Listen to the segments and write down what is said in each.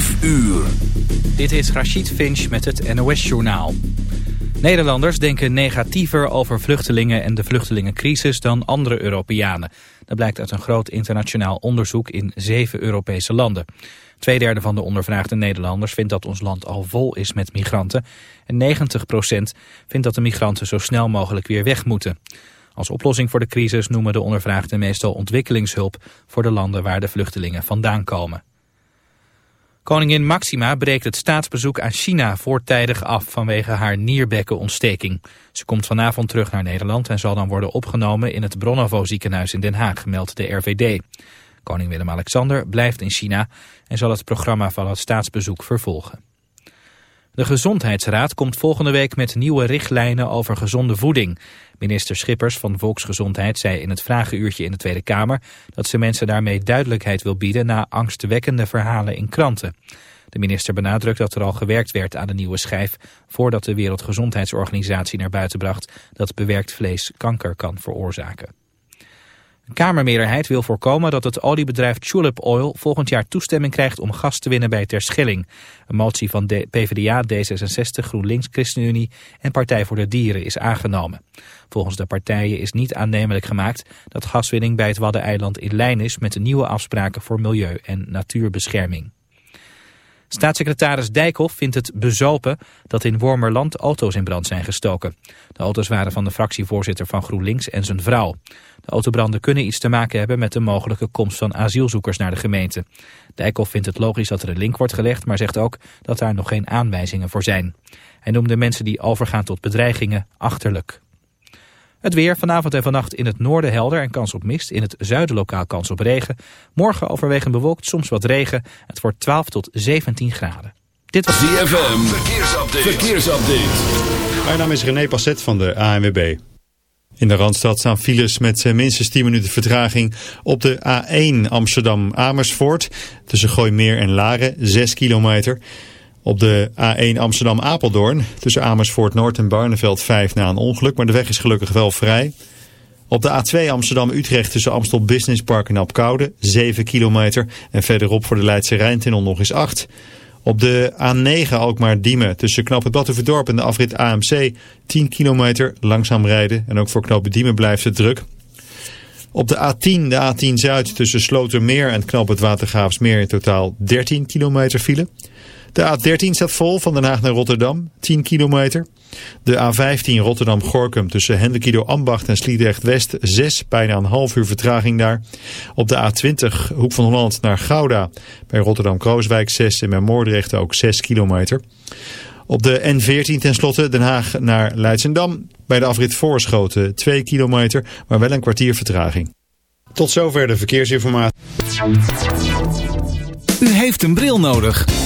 5 uur. Dit is Rachid Finch met het NOS-journaal. Nederlanders denken negatiever over vluchtelingen en de vluchtelingencrisis dan andere Europeanen. Dat blijkt uit een groot internationaal onderzoek in zeven Europese landen. Tweederde van de ondervraagde Nederlanders vindt dat ons land al vol is met migranten. En 90% vindt dat de migranten zo snel mogelijk weer weg moeten. Als oplossing voor de crisis noemen de ondervraagden meestal ontwikkelingshulp voor de landen waar de vluchtelingen vandaan komen. Koningin Maxima breekt het staatsbezoek aan China voortijdig af vanwege haar nierbekkenontsteking. Ze komt vanavond terug naar Nederland en zal dan worden opgenomen in het Bronnevo ziekenhuis in Den Haag, meldt de RVD. Koning Willem-Alexander blijft in China en zal het programma van het staatsbezoek vervolgen. De Gezondheidsraad komt volgende week met nieuwe richtlijnen over gezonde voeding. Minister Schippers van Volksgezondheid zei in het vragenuurtje in de Tweede Kamer... dat ze mensen daarmee duidelijkheid wil bieden na angstwekkende verhalen in kranten. De minister benadrukt dat er al gewerkt werd aan de nieuwe schijf... voordat de Wereldgezondheidsorganisatie naar buiten bracht dat bewerkt vlees kanker kan veroorzaken. Een Kamermeerderheid wil voorkomen dat het oliebedrijf Tulip Oil volgend jaar toestemming krijgt om gas te winnen bij Terschelling. Een motie van de PvdA, D66, GroenLinks, ChristenUnie en Partij voor de Dieren is aangenomen. Volgens de partijen is niet aannemelijk gemaakt dat gaswinning bij het Waddeneiland in lijn is met de nieuwe afspraken voor milieu- en natuurbescherming. Staatssecretaris Dijkhoff vindt het bezopen dat in Wormerland auto's in brand zijn gestoken. De auto's waren van de fractievoorzitter van GroenLinks en zijn vrouw. De autobranden kunnen iets te maken hebben met de mogelijke komst van asielzoekers naar de gemeente. Dijkhoff vindt het logisch dat er een link wordt gelegd, maar zegt ook dat daar nog geen aanwijzingen voor zijn. Hij noemde mensen die overgaan tot bedreigingen achterlijk. Het weer vanavond en vannacht in het noorden helder en kans op mist. In het zuiden lokaal kans op regen. Morgen overwegend bewolkt, soms wat regen. Het wordt 12 tot 17 graden. Dit was DFM. Verkeersupdate. Verkeersupdate. Mijn naam is René Passet van de ANWB. In de Randstad staan files met eh, minstens 10 minuten vertraging op de A1 Amsterdam-Amersfoort. Tussen Gooimeer en Laren, 6 kilometer. Op de A1 Amsterdam-Apeldoorn tussen Amersfoort Noord en Barneveld 5 na een ongeluk, maar de weg is gelukkig wel vrij. Op de A2 Amsterdam-Utrecht tussen Amstel Business Park en Apkoude 7 kilometer en verderop voor de Leidse Rijntunnel nog eens 8. Op de A9 Alkmaar-Diemen tussen Knoop het en de afrit AMC 10 kilometer langzaam rijden en ook voor Knoop Diemen blijft het druk. Op de A10, de A10 Zuid tussen Slotermeer en Knoop het Watergraafsmeer in totaal 13 kilometer file. De A13 staat vol van Den Haag naar Rotterdam, 10 kilometer. De A15 Rotterdam-Gorkum tussen Hendekido Ambacht en Sliedrecht-West, 6, bijna een half uur vertraging daar. Op de A20 Hoek van Holland naar Gouda, bij Rotterdam-Krooswijk 6 en bij Moordrecht ook 6 kilometer. Op de N14 tenslotte Den Haag naar Leidsendam, bij de afrit Voorschoten 2 kilometer, maar wel een kwartier vertraging. Tot zover de verkeersinformatie. U heeft een bril nodig.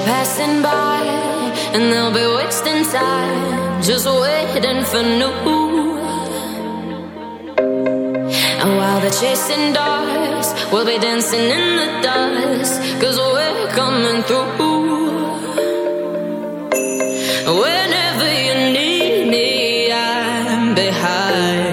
passing by and they'll be wasting time just waiting for new. And while they're chasing dogs, we'll be dancing in the dust, cause we're coming through. Whenever you need me, I'm behind.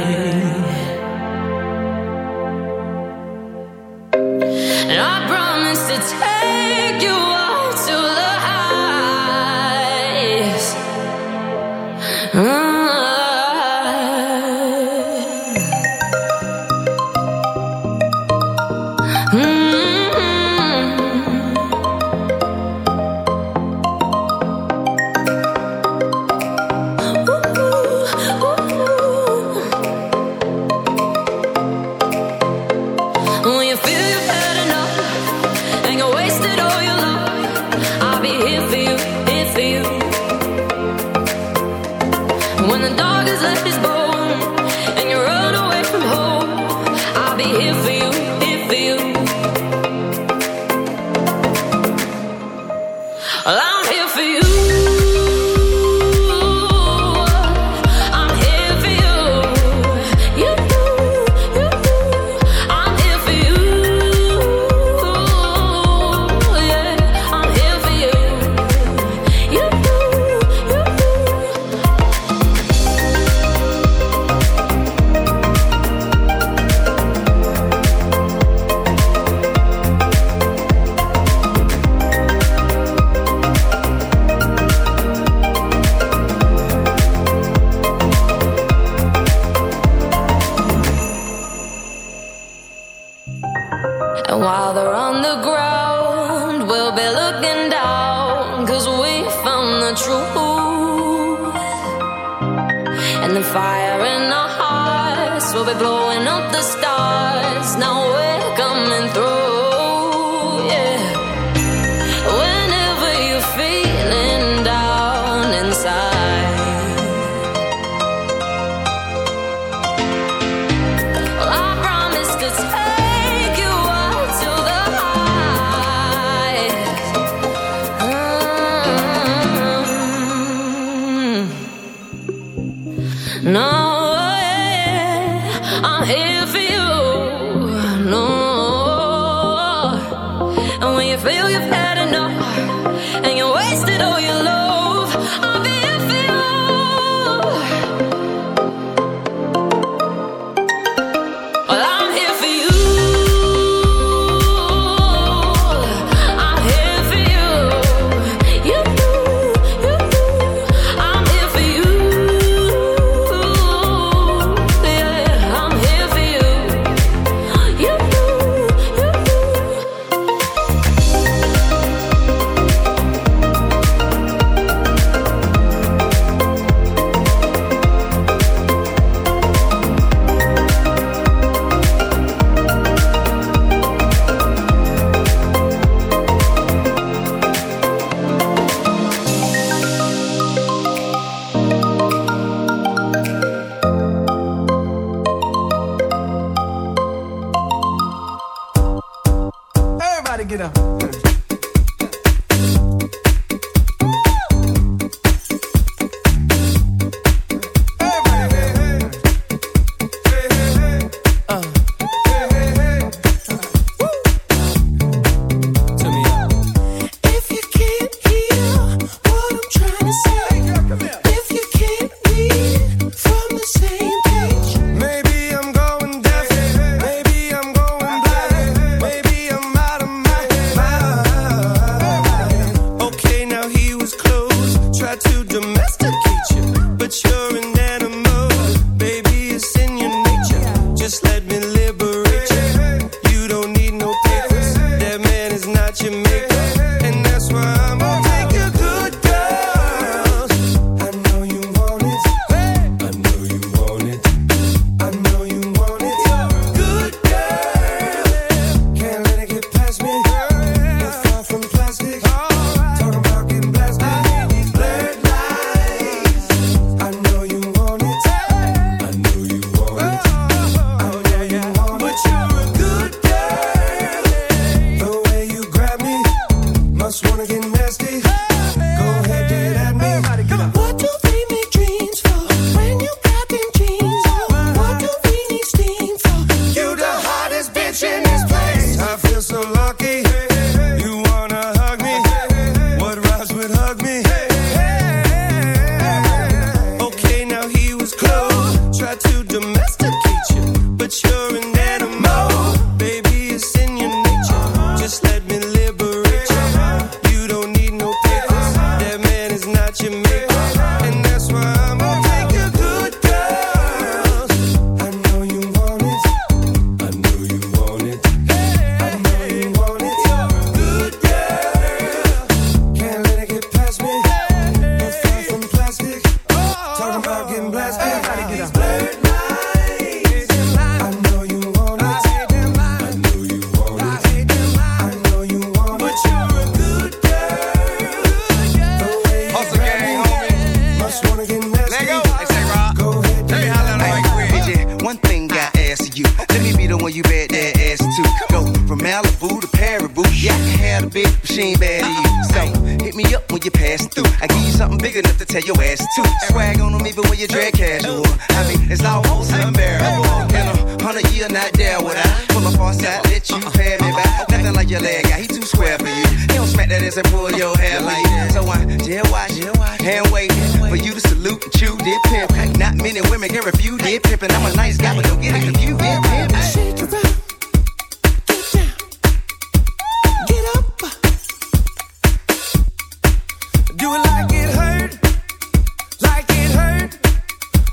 big enough to tear your ass too. Swag on them even when you drag casual. I mean, it's almost unbearable. In a hundred year, not there would I pull my on side, let you pay me back. Nothing like your leg guy, he too square for you. He don't smack that ass and pull your hair like that. So I dead watch, hand wait for you to salute and chew dip pimp. Not many women can refuse dip pimp, and I'm a nice guy, but don't get it confused. Dip pimp.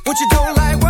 What you don't like?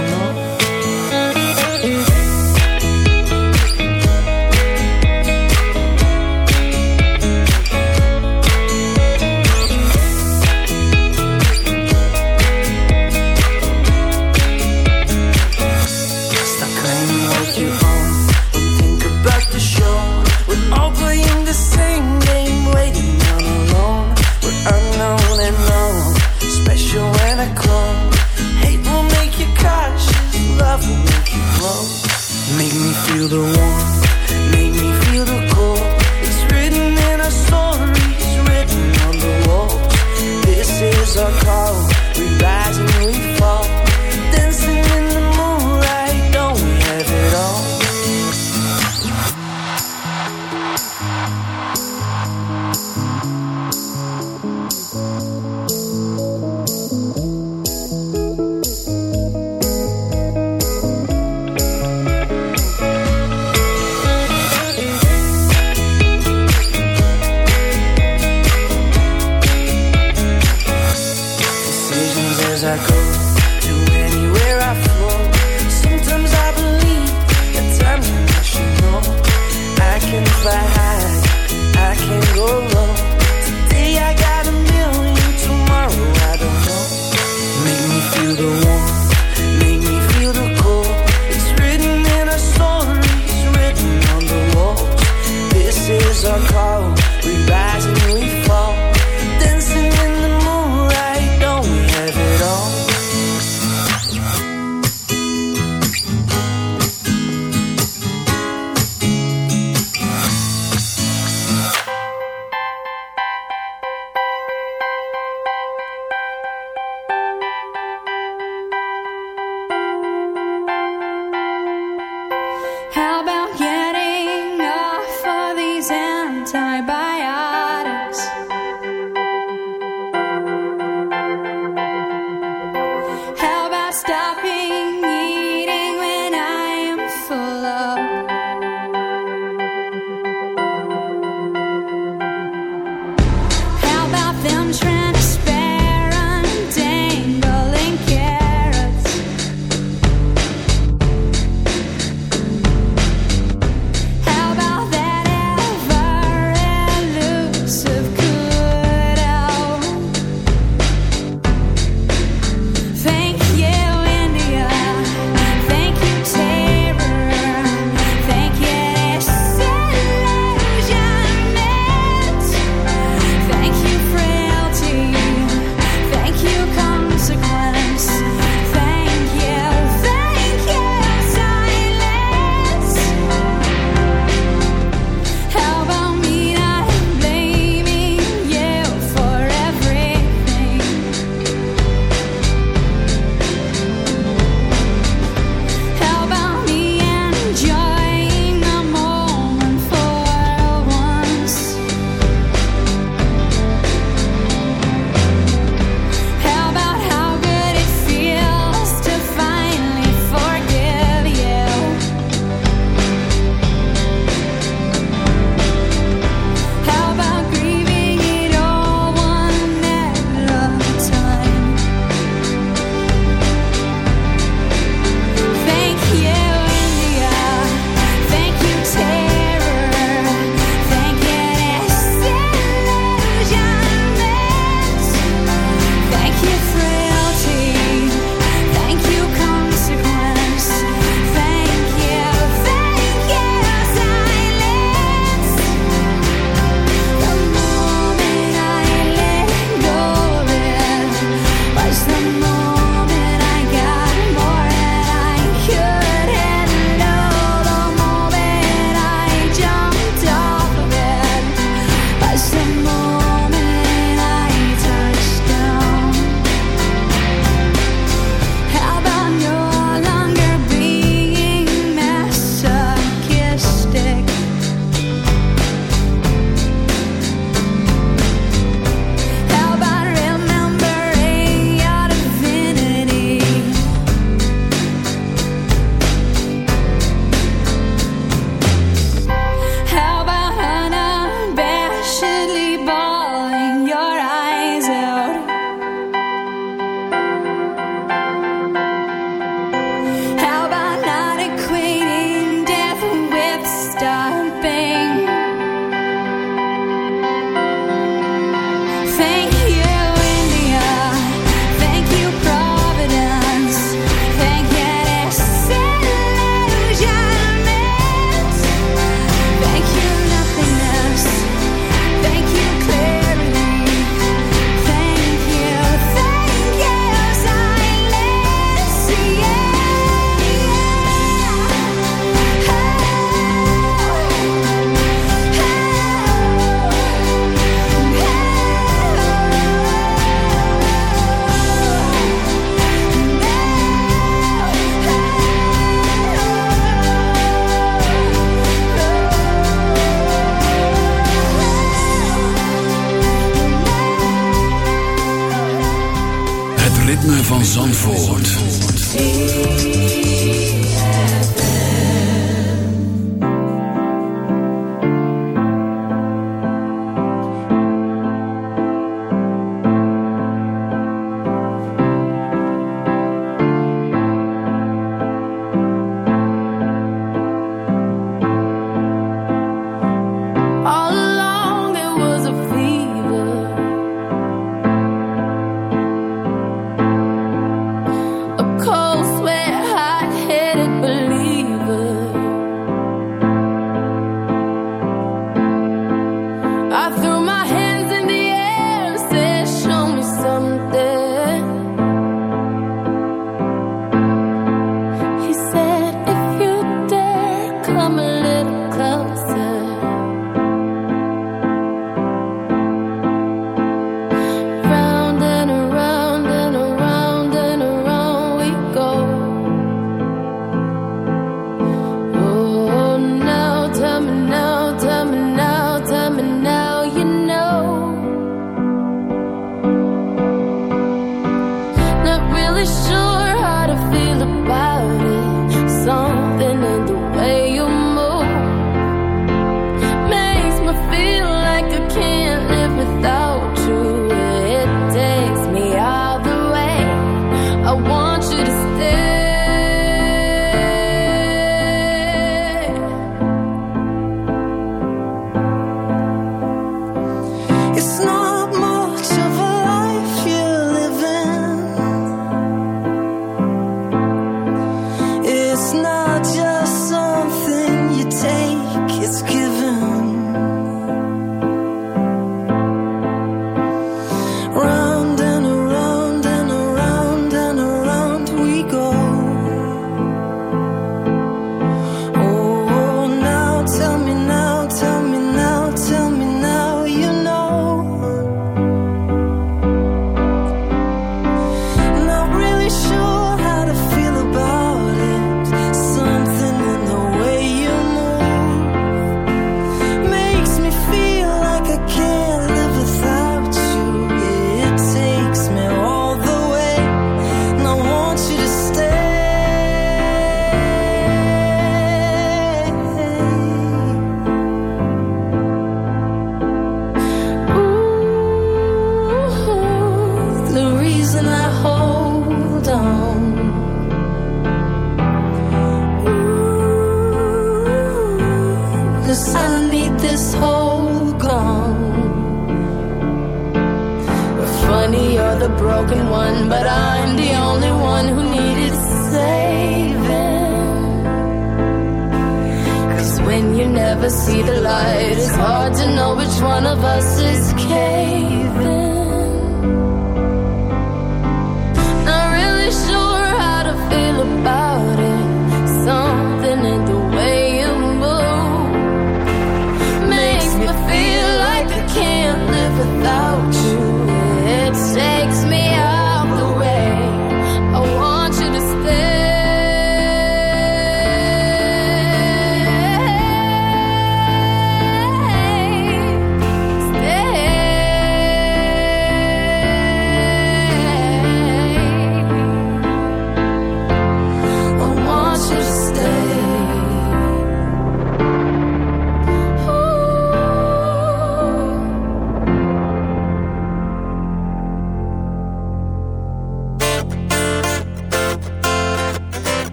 feel the warmth, make me feel the cold. It's written in our stories, written on the. This is our.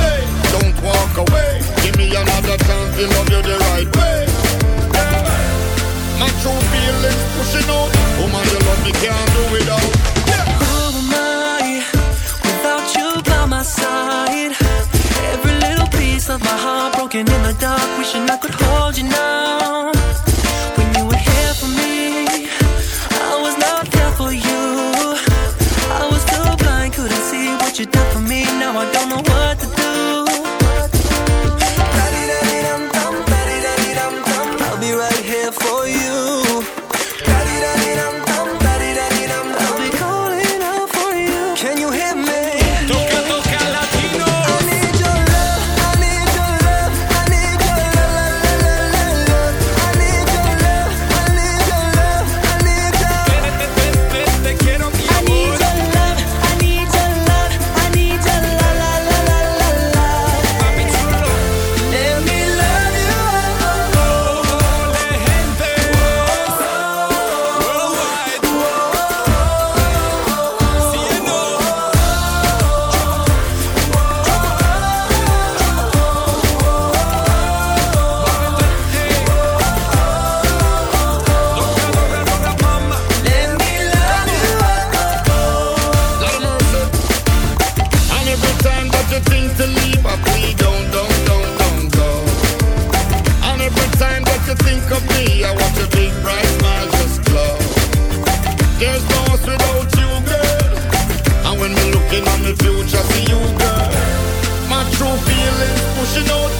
Hey, don't walk away. Give me another chance to love you the right way feelings pushing out. Oh man, you love me, can't do without. Who am I without you by my side? Every little piece of my heart broken in the dark, wishing I could hold you now. bunch of things to leave, but we don't, don't, don't, don't go. And every time that you think of me, I watch your big bright smile just glow. There's no us without you, girl. And when me looking on the future, see you, girl. My true feelings pushing out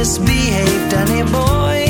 misbehaved anymore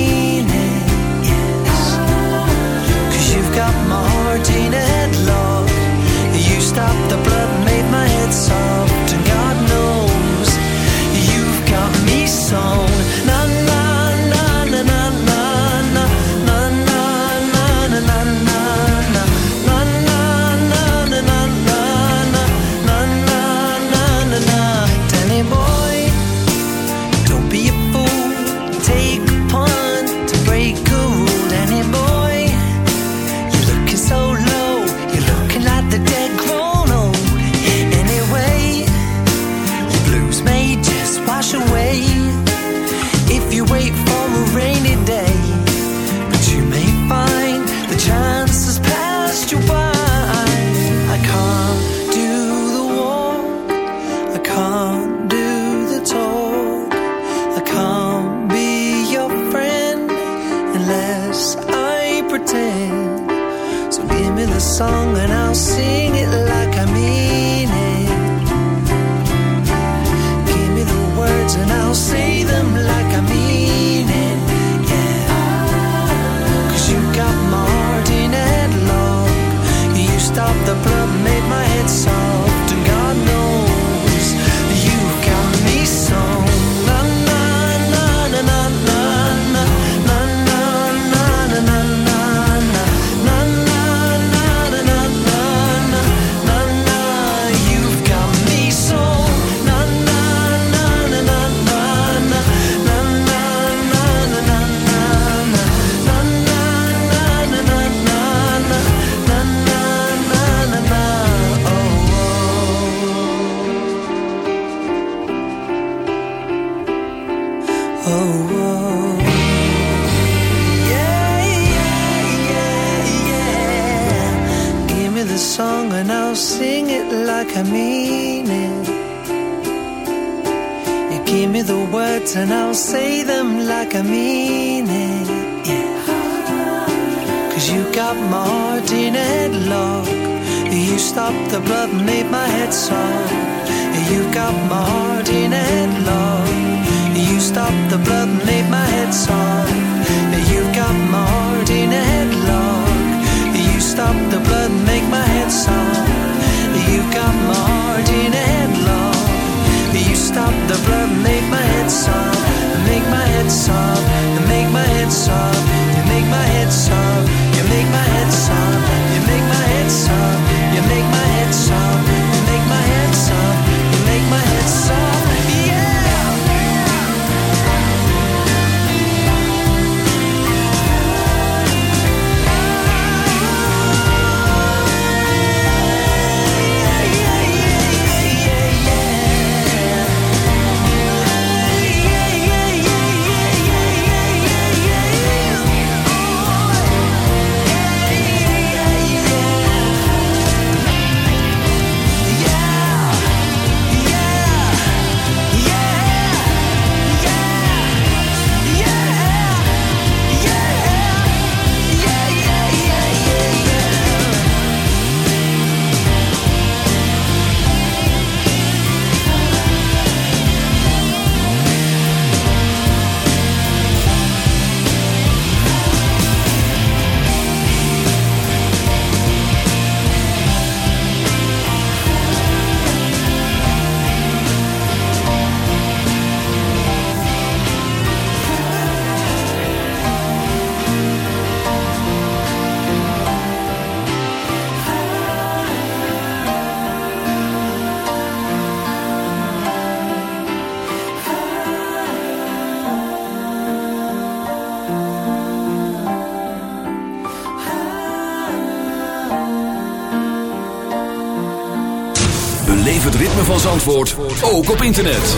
Zandvoort ook op internet.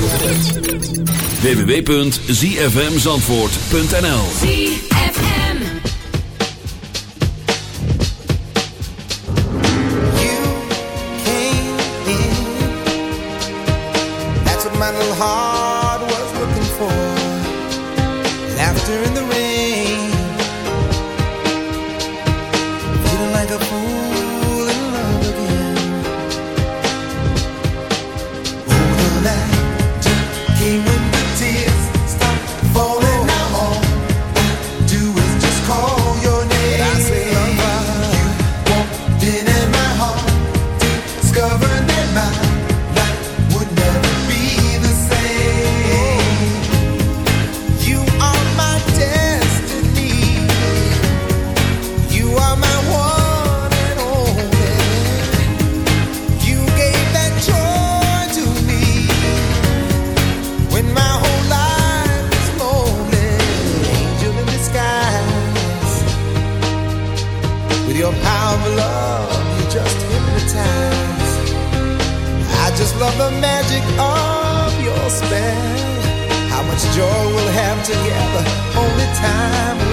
www.zfmzandvoort.nl for. Laughter in the rain. Like a joy we'll have together, only time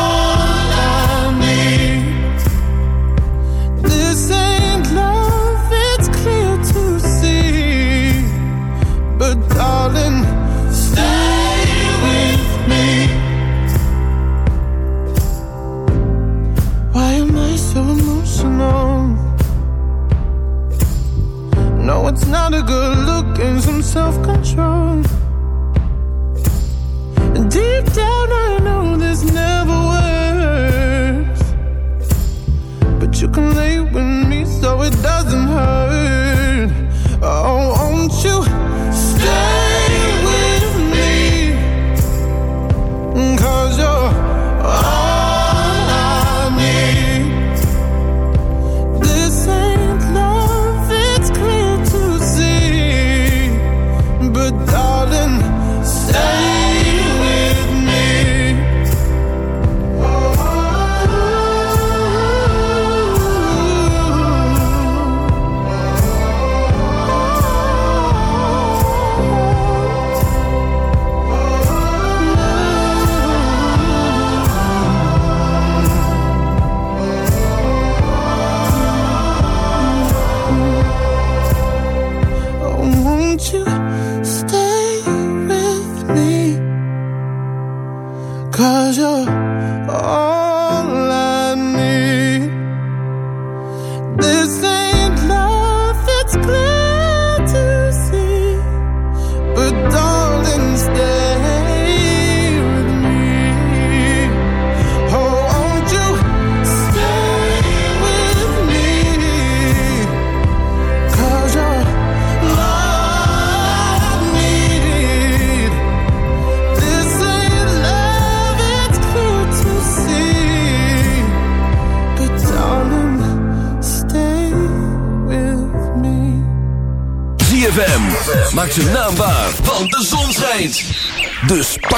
lot good look and some self-control. Deep down, I know this never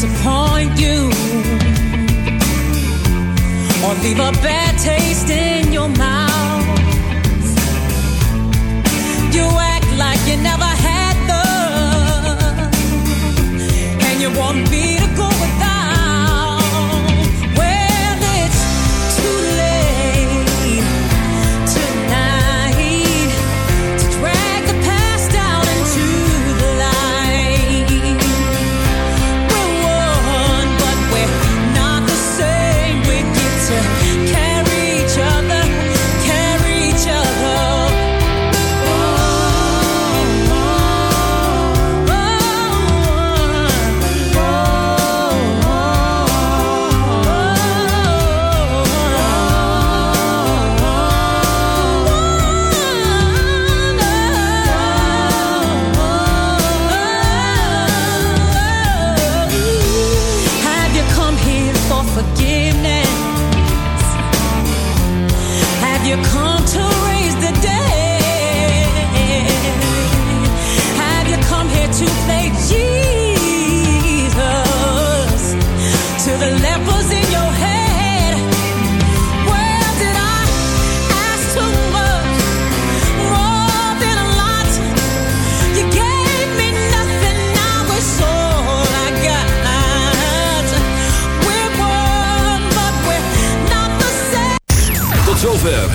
disappoint you. Or leave a bad taste in